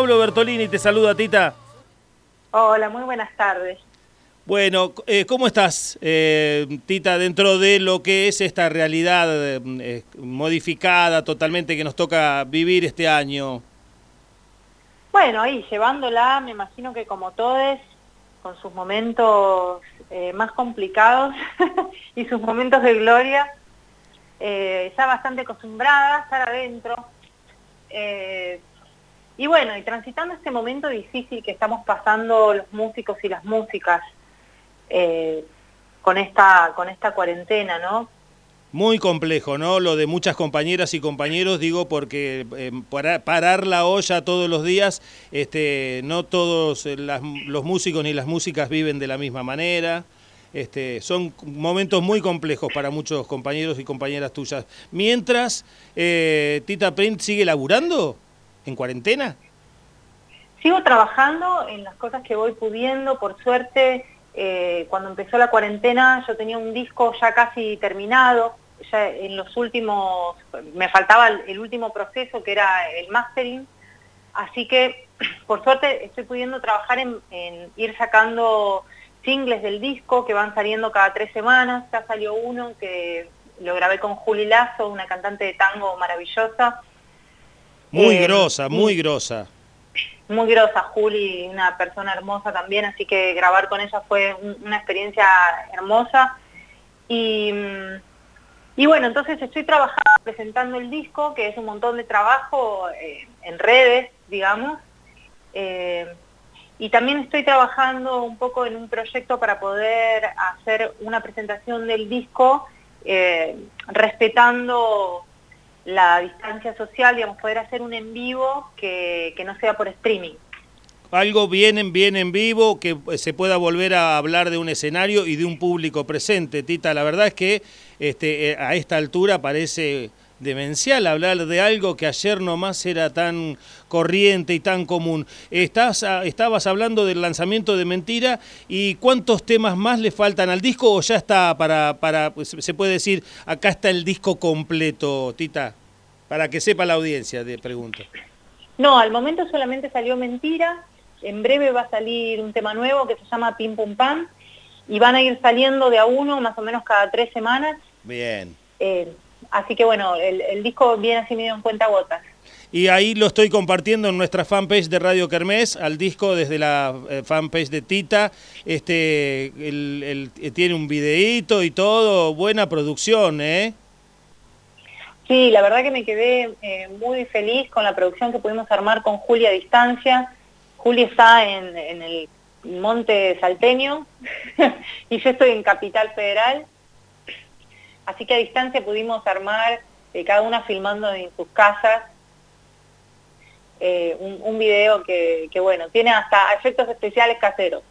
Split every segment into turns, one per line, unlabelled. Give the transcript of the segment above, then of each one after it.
Pablo Bertolini te saluda, Tita.
Hola, muy buenas tardes.
Bueno, eh, ¿cómo estás, eh, Tita, dentro de lo que es esta realidad eh, modificada totalmente que nos toca vivir este año?
Bueno, ahí llevándola, me imagino que como todos, con sus momentos más complicados y sus momentos de gloria, ya bastante acostumbrada a estar adentro. Y bueno, y transitando este momento difícil que estamos pasando los músicos y las músicas, eh, con, esta, con esta cuarentena, ¿no?
Muy complejo, ¿no? Lo de muchas compañeras y compañeros, digo, porque eh, para, parar la olla todos los días, este, no todos los músicos ni las músicas viven de la misma manera. Este, son momentos muy complejos para muchos compañeros y compañeras tuyas. Mientras, eh, Tita Print sigue laburando en cuarentena.
Sigo trabajando en las cosas que voy pudiendo, por suerte eh, cuando empezó la cuarentena yo tenía un disco ya casi terminado, ya en los últimos, me faltaba el, último proceso que era el mastering, así que por suerte estoy pudiendo trabajar en, ir sacando singles del disco que van saliendo cada tres semanas, ya salió uno que lo grabé con Juli Lazo, una cantante de tango maravillosa.
Muy eh, grosa, muy grosa
muy grosa, Juli, una persona hermosa también, así que grabar con ella fue una experiencia hermosa. Y, y, bueno, entonces estoy trabajando, presentando el disco, que es un montón de trabajo eh, en redes, digamos. Eh, y también estoy trabajando un poco en un proyecto para poder hacer una presentación del disco eh, respetando la distancia social, digamos, poder hacer un en vivo que, no sea por streaming.
Algo bien, bien en vivo, que se pueda volver a hablar de un escenario y de un público presente. Tita, la verdad es que este, eh, a esta altura parece demencial hablar de algo que ayer nomás era tan corriente y tan común. Estás, estabas hablando del lanzamiento de Mentira y cuántos temas más le faltan al disco o ya está para, para pues, se puede decir, acá está el disco completo, Tita. Para que sepa la audiencia, te pregunto.
No, al momento solamente salió Mentira, en breve va a salir un tema nuevo que se llama Pim Pum Pam, y van a ir saliendo de a uno más o menos cada tres semanas.
Bien.
Eh, así que bueno, el, disco viene así medio en cuenta gotas.
Y ahí lo estoy compartiendo en nuestra fanpage de Radio Kermés, al disco desde la eh, fanpage de Tita. Este, el, tiene un videíto y todo, buena producción, ¿eh?
Sí, la verdad que me quedé eh, muy feliz con la producción que pudimos armar con Julia a distancia. Julia está en, el Monte Salteño y yo estoy en Capital Federal. Así que a distancia pudimos armar, eh, cada una filmando en sus casas, eh, un, video que, bueno, tiene hasta efectos especiales caseros.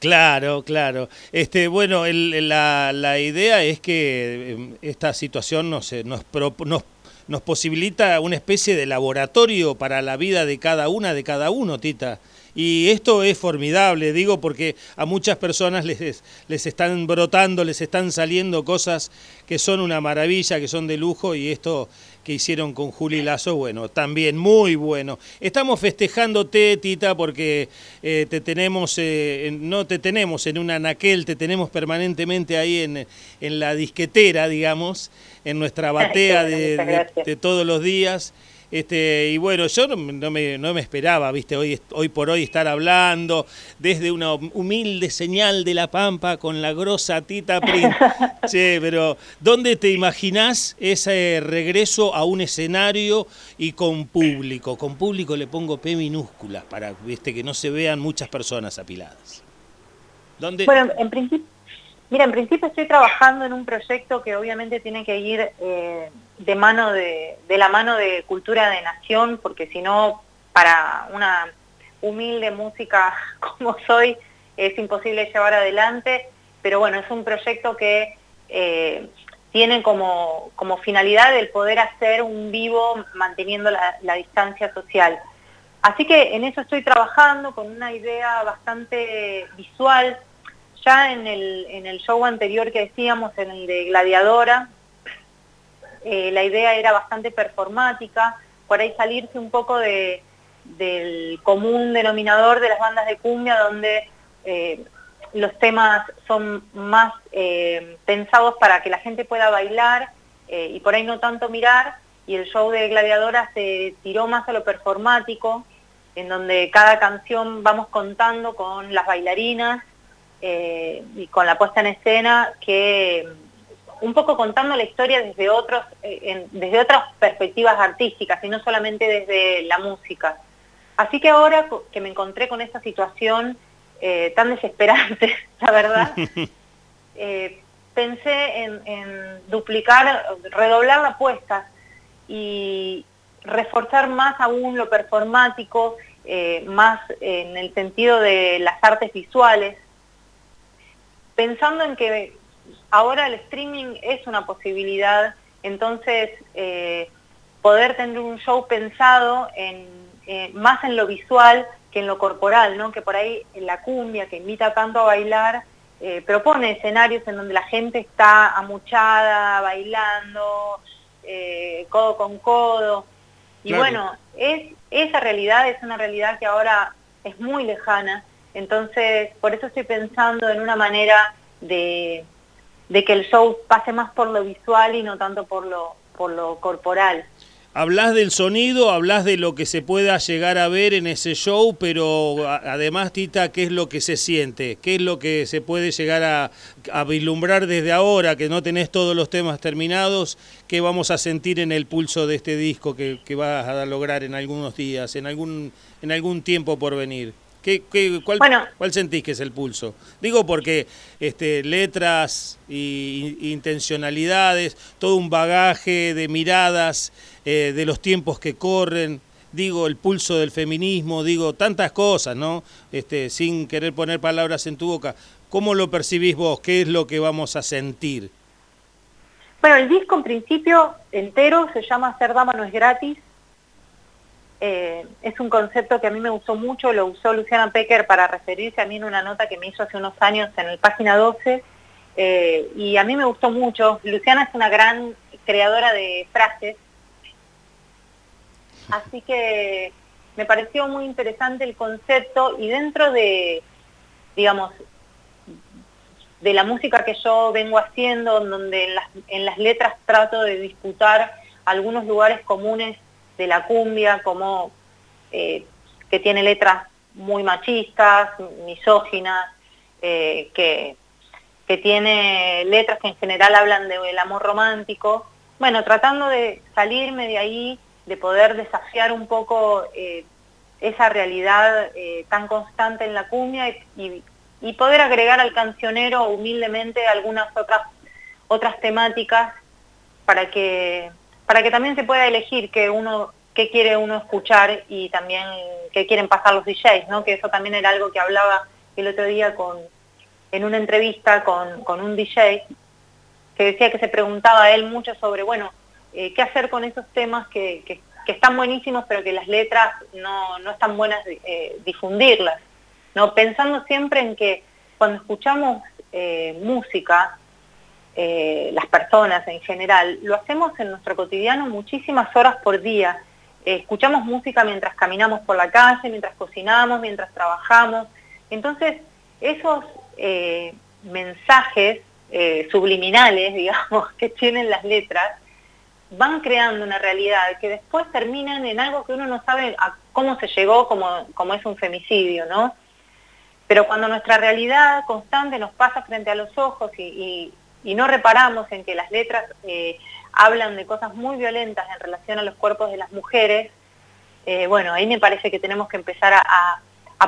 Claro, claro. Este, bueno, la, la, idea es que em, esta situación nos, nos, nos, nos posibilita una especie de laboratorio para la vida de cada una, de cada uno, Tita. Y esto es formidable, digo, porque a muchas personas les, les están brotando, les están saliendo cosas que son una maravilla, que son de lujo, y esto que hicieron con Juli Lazo, bueno, también muy bueno. Estamos festejándote, Tita, porque eh, te tenemos, eh, no te tenemos en un anaquel, te tenemos permanentemente ahí en, en la disquetera, digamos, en nuestra batea de todos los días. Este, y bueno, yo no, me, no me esperaba, viste, hoy, hoy por hoy estar hablando desde una humilde señal de la Pampa con la grosa Tita Print. sí, pero ¿dónde te imaginás ese regreso a un escenario y con público? Con público le pongo P minúscula para viste, que no se vean muchas personas apiladas.
¿Dónde? Bueno, en principio, mira, en principio estoy trabajando en un proyecto que obviamente tiene que ir... Eh, de mano de, la mano de cultura de nación, porque si no, para una humilde música como soy, es imposible llevar adelante, pero bueno, es un proyecto que eh, tiene como, como, finalidad el poder hacer un vivo manteniendo la, distancia social. Así que en eso estoy trabajando con una idea bastante visual. Ya en el, en el show anterior que decíamos, en el de Gladiadora, eh, la idea era bastante performática, por ahí salirse un poco de, del común denominador de las bandas de cumbia, donde los temas son más pensados para que la gente pueda bailar y por ahí no tanto mirar, y el show de Gladiadora se tiró más a lo performático, en donde cada canción vamos contando con las bailarinas eh, y con la puesta en escena, que un poco contando la historia desde, otros, eh, desde otras perspectivas artísticas y no solamente desde la música. Así que ahora que me encontré con esta situación eh, tan desesperante, la verdad, pensé en, en, duplicar, redoblar la apuesta y reforzar más aún lo performático, eh, más en el sentido de las artes visuales, pensando en que ahora el streaming es una posibilidad, entonces eh, poder tener un show pensado en, eh, más en lo visual que en lo corporal, ¿no? que por ahí en la cumbia, que invita tanto a bailar, propone escenarios en donde la gente está amuchada, bailando, eh, codo con codo. Y bueno, es, esa realidad es una realidad que ahora es muy lejana, entonces por eso estoy pensando en una manera de, de que el show pase más por lo visual y no tanto por lo, por lo corporal.
Hablas del sonido, hablas de lo que se pueda llegar a ver en ese show, pero además, Tita, ¿qué es lo que se siente? ¿Qué es lo que se puede llegar a, a vislumbrar desde ahora, que no tenés todos los temas terminados? ¿Qué vamos a sentir en el pulso de este disco que, que vas a lograr en algunos días, en algún, en algún tiempo por venir? ¿Qué, qué, cuál, ¿Cuál sentís que es el pulso? Digo porque este, letras y, intencionalidades, todo un bagaje de miradas eh, de los tiempos que corren, digo el pulso del feminismo, digo tantas cosas, ¿no? Este, sin querer poner palabras en tu boca. ¿Cómo lo percibís vos? ¿Qué es lo que vamos a sentir?
Bueno, el disco en principio entero se llama Ser Dama no es gratis eh, es un concepto que a mí me gustó mucho, lo usó Luciana Pecker para referirse a mí en una nota que me hizo hace unos años en el página 12, eh, y a mí me gustó mucho. Luciana es una gran creadora de frases, así que me pareció muy interesante el concepto y dentro de, digamos, de la música que yo vengo haciendo, donde en en las letras trato de disputar algunos lugares comunes de la cumbia, como eh, que tiene letras muy machistas, misóginas, eh, que, que tiene letras que en general hablan del amor romántico. Bueno, tratando de salirme de ahí, de poder desafiar un poco eh, esa realidad tan constante en la cumbia y, y, poder agregar al cancionero humildemente algunas otras, otras temáticas para que para que también se pueda elegir que uno qué quiere uno escuchar y también qué quieren pasar los DJs, ¿no? Que eso también era algo que hablaba el otro día con, en una entrevista con, con un DJ, que decía que se preguntaba a él mucho sobre, bueno, eh, qué hacer con esos temas que, que, están buenísimos, pero que las letras no, no están buenas eh, difundirlas, ¿no? Pensando siempre en que cuando escuchamos eh, música, eh, las personas en general, lo hacemos en nuestro cotidiano muchísimas horas por día. Eh, escuchamos música mientras caminamos por la calle, mientras cocinamos, mientras trabajamos. Entonces, esos eh, mensajes subliminales, digamos, que tienen las letras, van creando una realidad que después terminan en algo que uno no sabe a cómo se llegó, como, como es un femicidio, ¿no? Pero cuando nuestra realidad constante nos pasa frente a los ojos y, y no reparamos en que las letras eh, hablan de cosas muy violentas en relación a los cuerpos de las mujeres, eh, bueno, ahí me parece que tenemos que empezar a,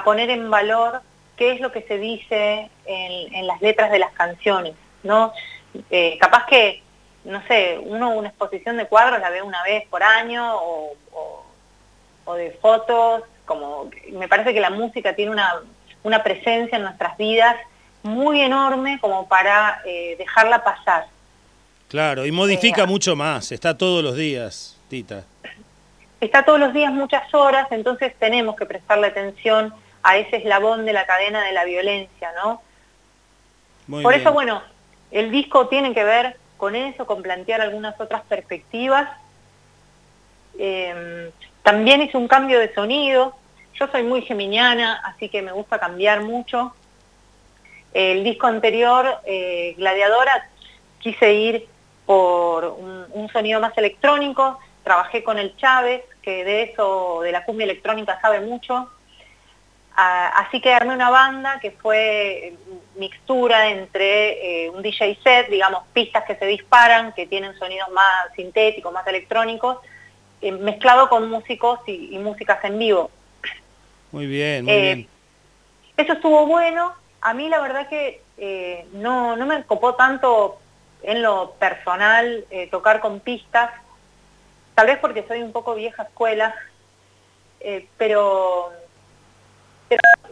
poner en valor qué es lo que se dice en, las letras de las canciones, ¿no? Eh, capaz que, no sé, uno una exposición de cuadros la ve una vez por año o, o de fotos, como me parece que la música tiene una, una presencia en nuestras vidas muy enorme como para eh, dejarla pasar.
Claro, y modifica eh, mucho más, está todos los días, Tita.
Está todos los días muchas horas, entonces tenemos que prestarle atención a ese eslabón de la cadena de la violencia, ¿no? Por eso, bueno, el disco tiene que ver con eso, con plantear algunas otras perspectivas. Em, también hice un cambio de sonido. Yo soy muy geminiana, así que me gusta cambiar mucho. El disco anterior, eh, Gladiadora, quise ir por un, sonido más electrónico. Trabajé con el Chávez, que de eso, de la cumbia electrónica, sabe mucho. Ah, así que armé una banda que fue mixtura entre eh, un DJ set, digamos, pistas que se disparan, que tienen sonidos más sintéticos, más electrónicos, eh, mezclado con músicos y, músicas en vivo.
Muy bien, muy bien.
Eso estuvo bueno, a mí la verdad que eh, no, me copó tanto en lo personal eh, tocar con pistas, tal vez porque soy un poco vieja escuela, eh, pero,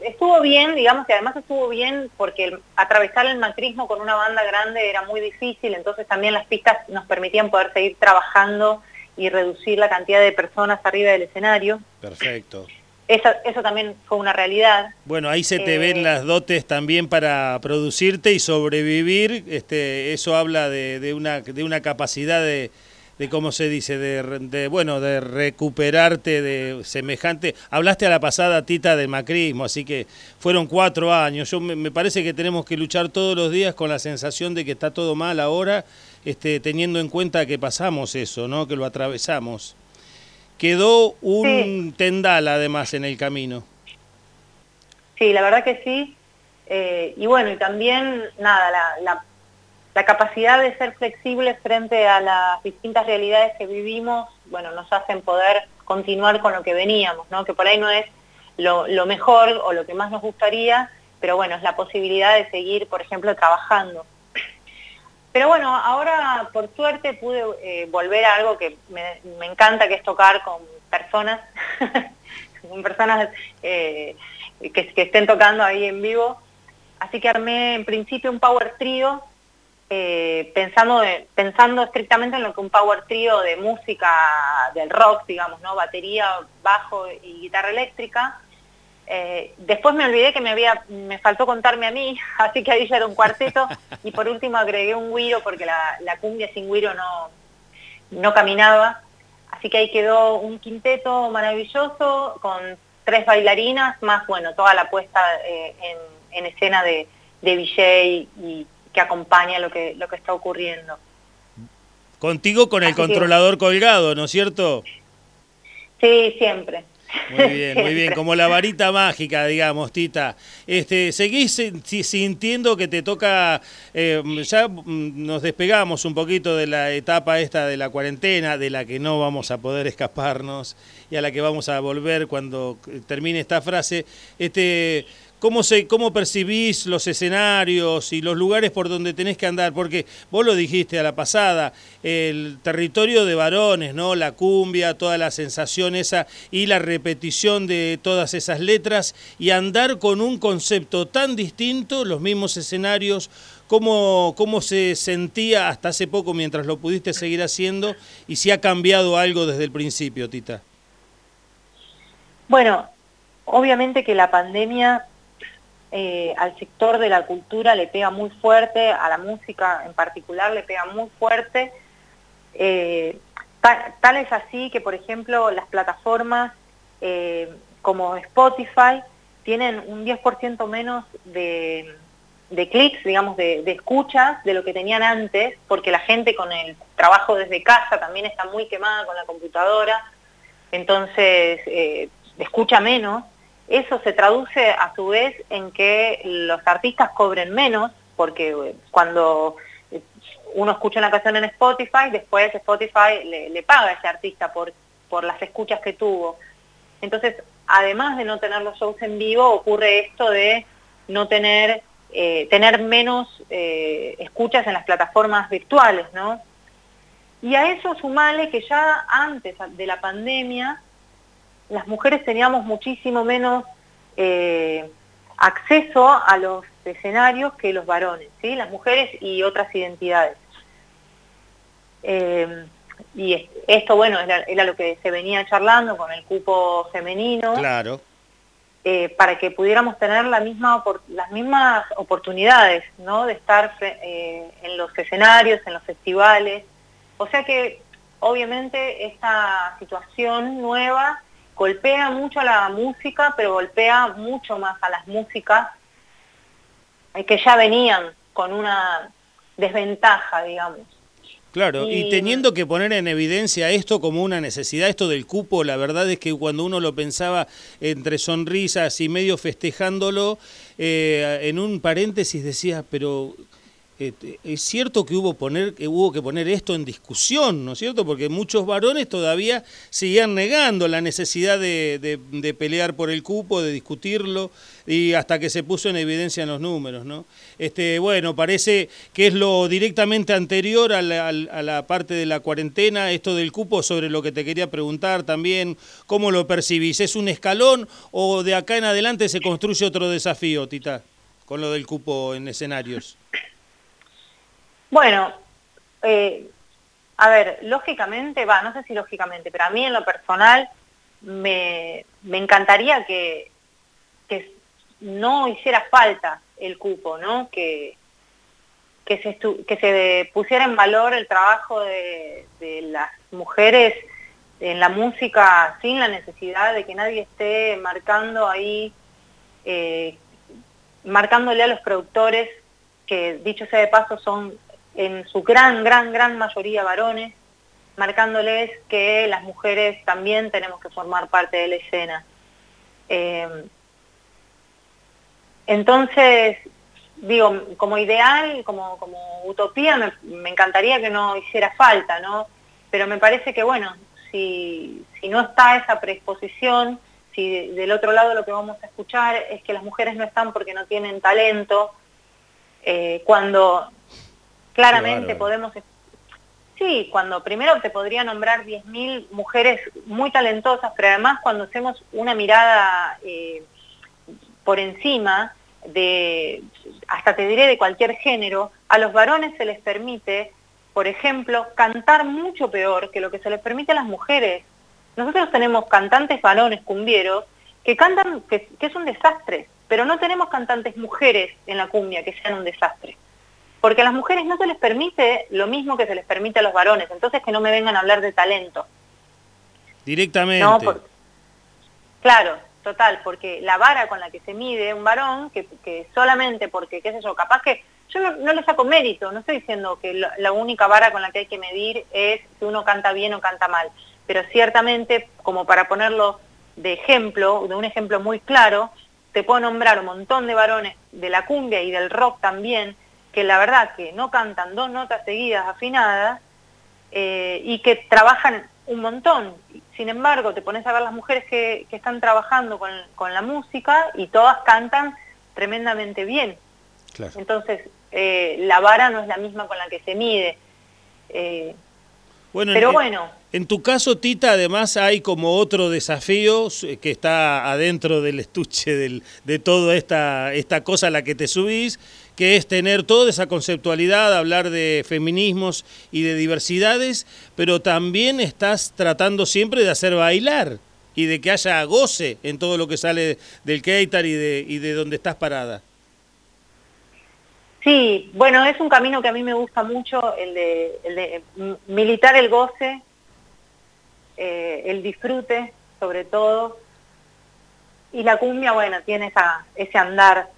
estuvo bien, digamos que además estuvo bien porque atravesar el macrismo con una banda grande era muy difícil, entonces también las pistas nos permitían poder seguir trabajando y reducir la cantidad de personas arriba del escenario.
Perfecto.
Eso, también fue una realidad.
Bueno, ahí se te ven eh, las dotes también para producirte y sobrevivir. Este, eso habla de, una, de una capacidad de, de cómo se dice, de, bueno, de recuperarte de semejante. Hablaste a la pasada, Tita, del macrismo, así que fueron cuatro años. Yo me, parece que tenemos que luchar todos los días con la sensación de que está todo mal ahora, este, teniendo en cuenta que pasamos eso, ¿no? Que lo atravesamos. Quedó un tendal además en el camino.
Sí, la verdad que sí. Eh, y bueno, y también, nada, la, la, capacidad de ser flexibles frente a las distintas realidades que vivimos, bueno, nos hacen poder continuar con lo que veníamos, ¿no? Que por ahí no es lo, lo mejor o lo que más nos gustaría, pero bueno, es la posibilidad de seguir, por ejemplo, trabajando. Pero bueno, ahora por suerte pude eh, volver a algo que me, encanta, que es tocar con personas, con personas eh, que, estén tocando ahí en vivo. Así que armé en principio un power trio, eh, pensando, pensando estrictamente en lo que un power trio de música del rock, digamos, ¿no? Batería, bajo y guitarra eléctrica, eh, después me olvidé que me había, me faltó contarme a mí, así que ahí ya era un cuarteto. Y por último agregué un guiro porque la, cumbia sin guiro no, no caminaba. Así que ahí quedó un quinteto maravilloso con tres bailarinas, más bueno, toda la puesta eh, en, escena de, de DJ y que acompaña lo que, lo que está ocurriendo.
Contigo con el controlador colgado, ¿no es cierto?
Sí, siempre.
Muy bien, muy bien, como la varita mágica, digamos, Tita. Este, ¿Seguís sintiendo que te toca, eh, ya mm, nos despegamos un poquito de la etapa esta de la cuarentena, de la que no vamos a poder escaparnos y a la que vamos a volver cuando termine esta frase, este, ¿Cómo, se, ¿Cómo percibís los escenarios y los lugares por donde tenés que andar? Porque vos lo dijiste a la pasada, el territorio de varones, ¿no? La cumbia, toda la sensación esa y la repetición de todas esas letras y andar con un concepto tan distinto, los mismos escenarios, ¿cómo, cómo se sentía hasta hace poco mientras lo pudiste seguir haciendo y si ha cambiado algo desde el principio, Tita?
Bueno, obviamente que la pandemia eh, al sector de la cultura le pega muy fuerte, a la música en particular le pega muy fuerte. Eh, tal, es así que, por ejemplo, las plataformas eh, como Spotify tienen un 10% menos de, clics, digamos, de, escuchas de lo que tenían antes, porque la gente con el trabajo desde casa también está muy quemada con la computadora, entonces escucha menos eso se traduce a su vez en que los artistas cobren menos, porque eh, cuando eh, uno escucha una canción en Spotify, después Spotify le, paga a ese artista por, por las escuchas que tuvo. Entonces, además de no tener los shows en vivo, ocurre esto de no tener, eh, tener menos escuchas en las plataformas virtuales, ¿no? Y a eso sumale que ya antes de la pandemia las mujeres teníamos muchísimo menos eh, acceso a los escenarios que los varones, ¿sí? las mujeres y otras identidades. Eh, y esto, bueno, era, lo que se venía charlando con el cupo femenino.
Claro.
Eh, para que pudiéramos tener la misma, las mismas oportunidades, ¿no? De estar en los escenarios, en los festivales. O sea que obviamente esta situación nueva golpea mucho a la música, pero golpea mucho más a las músicas que ya venían con una desventaja, digamos.
Claro, y, teniendo que poner en evidencia esto como una necesidad, esto del cupo, la verdad es que cuando uno lo pensaba entre sonrisas y medio festejándolo, eh, en un paréntesis decía, pero es cierto que hubo, poner, que hubo que poner esto en discusión, ¿no es cierto? Porque muchos varones todavía seguían negando la necesidad de, pelear por el cupo, de discutirlo, y hasta que se puso en evidencia en los números, ¿no? Este, bueno, parece que es lo directamente anterior a la, a la parte de la cuarentena, esto del cupo, sobre lo que te quería preguntar también, ¿cómo lo percibís? ¿Es un escalón o de acá en adelante se construye otro desafío, Tita, con lo del cupo en escenarios?
Bueno, eh, a ver, lógicamente, va, no sé si lógicamente, pero a mí en lo personal me, encantaría que, que, no hiciera falta el cupo, ¿no? Que, que, se, que se pusiera en valor el trabajo de, las mujeres en la música sin la necesidad de que nadie esté marcando ahí, eh, marcándole a los productores, que dicho sea de paso son en su gran, gran, gran mayoría varones, marcándoles que las mujeres también tenemos que formar parte de la escena. Eh, entonces, digo, como ideal, como, como utopía, me, encantaría que no hiciera falta, ¿no? Pero me parece que, bueno, si, si no está esa predisposición, si del otro lado lo que vamos a escuchar es que las mujeres no están porque no tienen talento, eh, cuando Claramente podemos... Sí, cuando primero te podría nombrar 10.000 mujeres muy talentosas, pero además cuando hacemos una mirada eh, por encima de, hasta te diré de cualquier género, a los varones se les permite, por ejemplo, cantar mucho peor que lo que se les permite a las mujeres. Nosotros tenemos cantantes varones cumbieros que cantan, que es un desastre, pero no tenemos cantantes mujeres en la cumbia que sean un desastre porque a las mujeres no se les permite lo mismo que se les permite a los varones, entonces que no me vengan a hablar de talento.
Directamente.
claro, total, porque la vara con la que se mide un varón, que, solamente porque, qué sé yo, capaz que yo no, le saco mérito, no estoy diciendo que la, única vara con la que hay que medir es si uno canta bien o canta mal, pero ciertamente, como para ponerlo de ejemplo, de un ejemplo muy claro, te puedo nombrar un montón de varones de la cumbia y del rock también, que la verdad que no cantan dos notas seguidas afinadas eh, y que trabajan un montón. Sin embargo, te pones a ver las mujeres que, están trabajando con, la música y todas cantan tremendamente bien. Entonces, eh, la vara no es la misma con la que se mide. Eh,
bueno, pero bueno. En tu caso, Tita, además hay como otro desafío que está adentro del estuche de toda esta, esta cosa a la que te subís, que es tener toda esa conceptualidad, hablar de feminismos y de diversidades, pero también estás tratando siempre de hacer bailar y de que haya goce en todo lo que sale del Keitar y de, y de donde estás parada.
Sí, bueno, es un camino que a mí me gusta mucho, el de, de militar el goce, eh, el disfrute sobre todo, y la cumbia, bueno, tiene esa, ese andar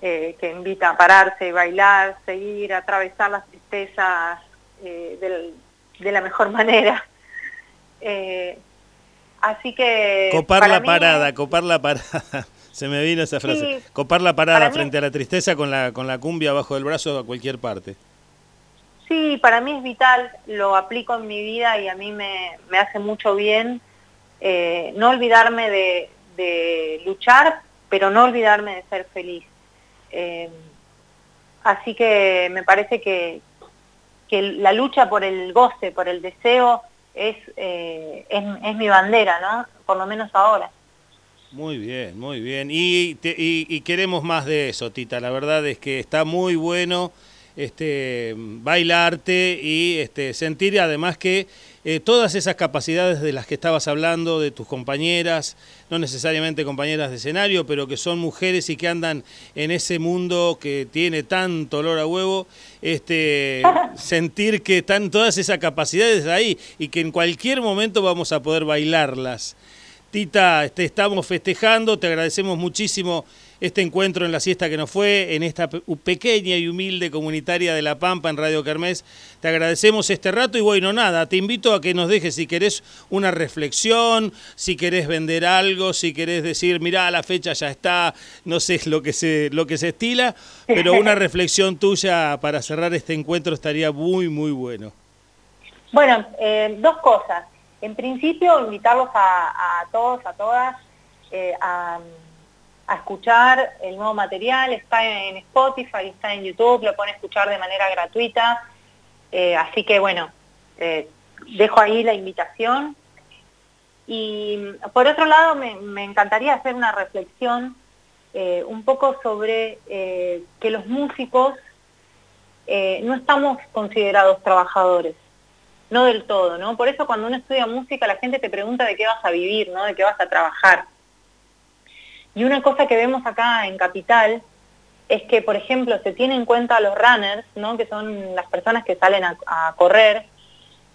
eh, que invita a pararse, bailar, seguir, atravesar las tristezas eh, de la mejor manera. Eh, así que...
Copar la parada, copar la parada. Se me vino esa frase. copar la parada frente a la tristeza con la, con la cumbia bajo el brazo a cualquier parte.
Sí, para mí es vital, lo aplico en mi vida y a mí me, me hace mucho bien no olvidarme de, de luchar, pero no olvidarme de ser feliz. Eh, así que me parece que, la lucha por el goce, por el deseo, es, eh, es, mi bandera, ¿no? Por lo menos ahora.
Muy bien, muy bien. Y, y, queremos más de eso, Tita. La verdad es que está muy bueno este, bailarte y este, sentir además que eh, todas esas capacidades de las que estabas hablando, de tus compañeras, no necesariamente compañeras de escenario, pero que son mujeres y que andan en ese mundo que tiene tanto olor a huevo, este, sentir que están todas esas capacidades ahí y que en cualquier momento vamos a poder bailarlas. Tita, te estamos festejando, te agradecemos muchísimo este encuentro en la siesta que nos fue, en esta pequeña y humilde comunitaria de La Pampa en Radio Kermés. Te agradecemos este rato y bueno, nada, te invito a que nos dejes si querés una reflexión, si querés vender algo, si querés decir, mirá, la fecha ya está, no sé lo que se, lo que se estila, pero una reflexión tuya para cerrar este encuentro estaría muy, muy bueno.
Bueno, eh, dos cosas. En principio, invitarlos a, todos, a todas, eh, a escuchar el nuevo material, está en Spotify, está en YouTube, lo pueden escuchar de manera gratuita, eh, así que bueno, eh, dejo ahí la invitación. Y por otro lado, me, encantaría hacer una reflexión un poco sobre que los músicos no estamos considerados trabajadores, no del todo, ¿no? Por eso cuando uno estudia música la gente te pregunta de qué vas a vivir, ¿no? De qué vas a trabajar. Y una cosa que vemos acá en Capital es que, por ejemplo, se tiene en cuenta a los runners, ¿no? que son las personas que salen a, correr,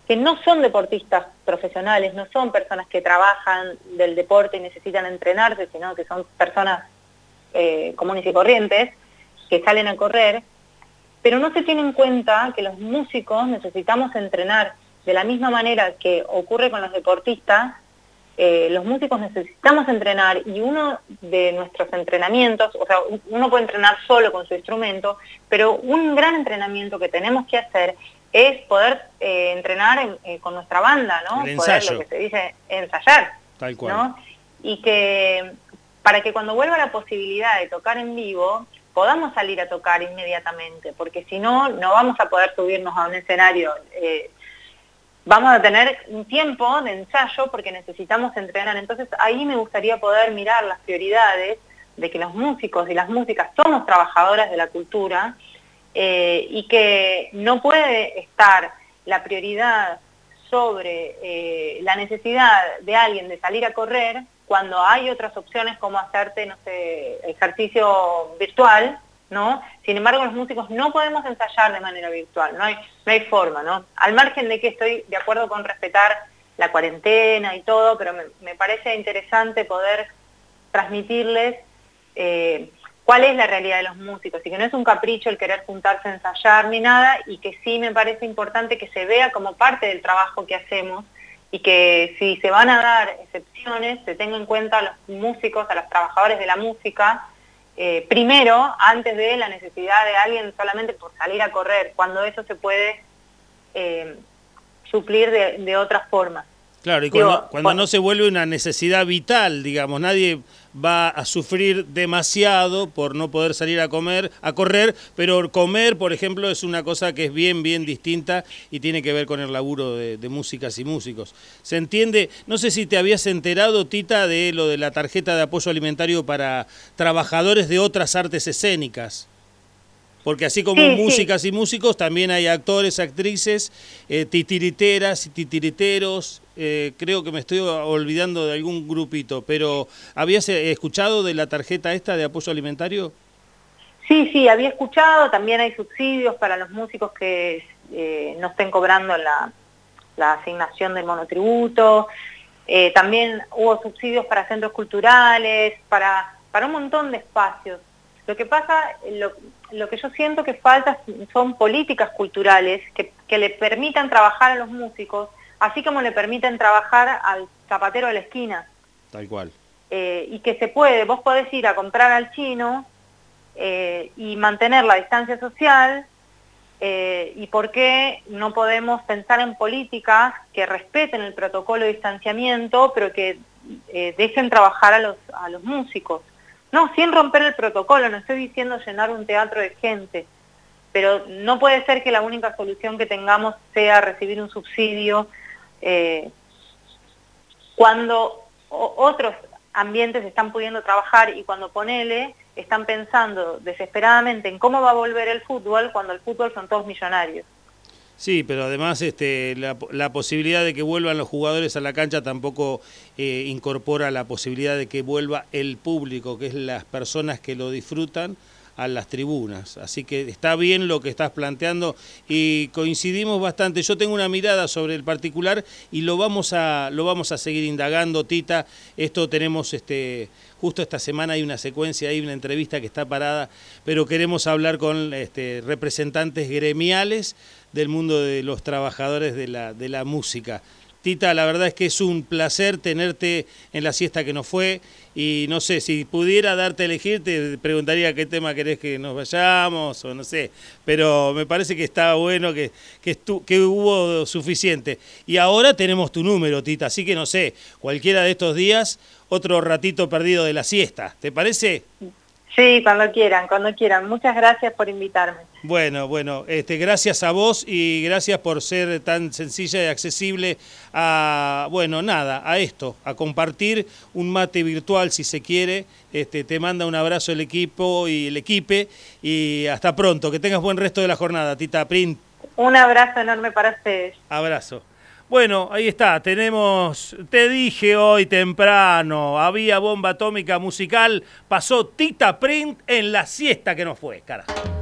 que no son deportistas profesionales, no son personas que trabajan del deporte y necesitan entrenarse, sino que son personas eh, comunes y corrientes que salen a correr, pero no se tiene en cuenta que los músicos necesitamos entrenar de la misma manera que ocurre con los deportistas, eh, los músicos necesitamos entrenar y uno de nuestros entrenamientos, o sea, uno puede entrenar solo con su instrumento, pero un gran entrenamiento que tenemos que hacer es poder eh, entrenar eh, con nuestra banda, ¿no? poder, lo que se dice, ensayar.
Tal cual.
Y que para que cuando vuelva la posibilidad de tocar en vivo, podamos salir a tocar inmediatamente, porque si no, no vamos a poder subirnos a un escenario vamos a tener un tiempo de ensayo porque necesitamos entrenar. Entonces ahí me gustaría poder mirar las prioridades de que los músicos y las músicas somos trabajadoras de la cultura eh, y que no puede estar la prioridad sobre eh, la necesidad de alguien de salir a correr cuando hay otras opciones como hacerte, no sé, ejercicio virtual, sin embargo, los músicos no podemos ensayar de manera virtual, no hay, forma, ¿no? Al margen de que estoy de acuerdo con respetar la cuarentena y todo, pero me, parece interesante poder transmitirles eh, cuál es la realidad de los músicos y que no es un capricho el querer juntarse a ensayar ni nada y que sí me parece importante que se vea como parte del trabajo que hacemos y que si se van a dar excepciones se tenga en cuenta a los músicos, a los trabajadores de la música eh, primero, antes de la necesidad de alguien solamente por salir a correr, cuando eso se puede eh, suplir de, de otras formas.
Claro, y cuando, no se vuelve una necesidad vital, digamos, nadie va a sufrir demasiado por no poder salir a comer, a correr, pero comer, por ejemplo, es una cosa que es bien, bien distinta y tiene que ver con el laburo de, de músicas y músicos. ¿Se entiende? No sé si te habías enterado, Tita, de lo de la tarjeta de apoyo alimentario para trabajadores de otras artes escénicas. Porque así como músicas y músicos, también hay actores, actrices, eh, titiriteras y titiriteros. Eh, creo que me estoy olvidando de algún grupito, pero ¿habías eh, escuchado de la tarjeta esta de apoyo alimentario?
Sí, sí, había escuchado. También hay subsidios para los músicos que no estén cobrando la, asignación del monotributo. también hubo subsidios para centros culturales, para, para un montón de espacios. Lo que pasa, lo, que yo siento que falta son políticas culturales que, le permitan trabajar a los músicos, así como le permiten trabajar al zapatero de la esquina.
Tal cual.
Eh, y que se puede, vos podés ir a comprar al chino eh, y mantener la distancia social, eh, y por qué no podemos pensar en políticas que respeten el protocolo de distanciamiento, pero que dejen trabajar a los, a los músicos. No, sin romper el protocolo, no estoy diciendo llenar un teatro de gente, pero no puede ser que la única solución que tengamos sea recibir un subsidio eh, cuando otros ambientes están pudiendo trabajar y cuando ponele, están pensando desesperadamente en cómo va a volver el fútbol cuando el fútbol son todos millonarios.
Sí, pero además este, la, posibilidad de que vuelvan los jugadores a la cancha tampoco eh, incorpora la posibilidad de que vuelva el público, que es las personas que lo disfrutan a las tribunas. Así que está bien lo que estás planteando y coincidimos bastante. Yo tengo una mirada sobre el particular y lo vamos a, lo vamos a seguir indagando, Tita. Esto tenemos este justo esta semana hay una secuencia, hay una entrevista que está parada, pero queremos hablar con este, representantes gremiales del mundo de los trabajadores de la, de la música. Tita, la verdad es que es un placer tenerte en la siesta que nos fue y no sé, si pudiera darte a elegir te preguntaría qué tema querés que nos vayamos o no sé, pero me parece que está bueno, que, que, que hubo suficiente. Y ahora tenemos tu número, Tita, así que no sé, cualquiera de estos días, otro ratito perdido de la siesta, ¿te parece?
Cuando quieran, cuando quieran. Muchas gracias por invitarme.
Bueno, bueno, este, gracias a vos y gracias por ser tan sencilla y accesible a, bueno, nada, a esto, a compartir un mate virtual si se quiere. Este, te manda un abrazo el equipo y el equipe y hasta pronto. Que tengas buen resto de la jornada, Tita Print.
Un abrazo enorme para ustedes.
Abrazo. Bueno, ahí está, tenemos, te dije hoy temprano, había bomba atómica musical, pasó Tita Print en la siesta que no fue, carajo.